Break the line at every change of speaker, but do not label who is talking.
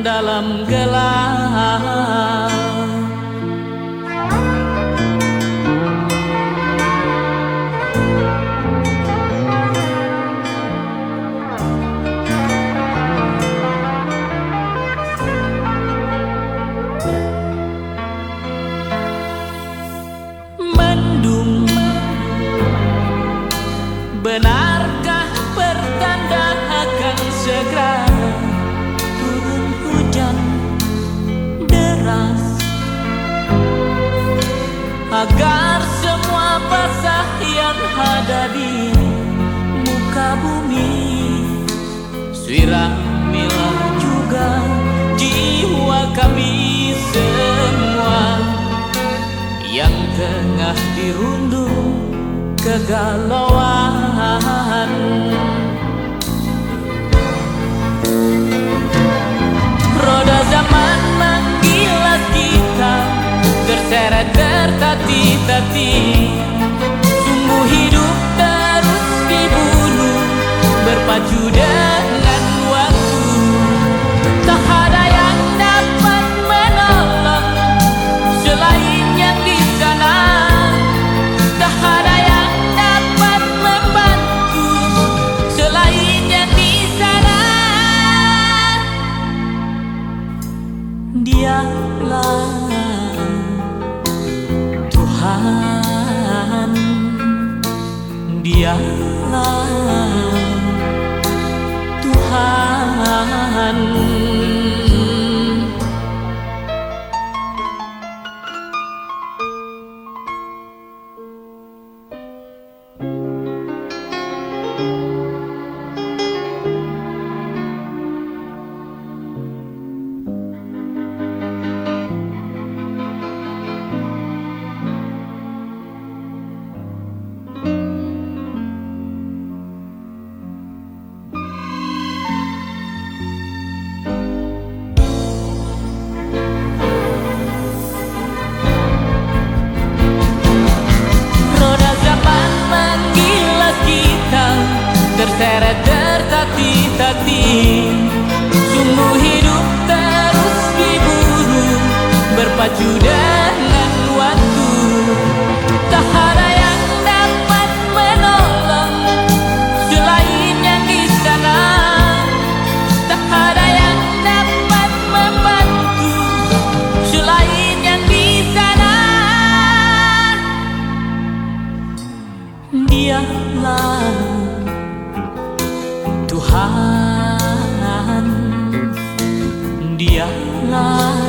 dalam gelap. Mendung. Benarkah pertanda akan segera Agar semua basah yang ada di muka bumi. Siramilah juga jiwa kami semua. Yang tengah dirundung kegalauan Dialah Tuhan Berpacu dengan waktu. Tak ada yang dapat menolong Selain yang di sana. Tak ada yang dapat membantu Selain yang di sana. Dialah Tuhan. Dialah